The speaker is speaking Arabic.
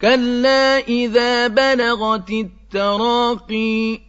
كَلَّا إِذَا بَلَغَتِ التَّرَاقِيَ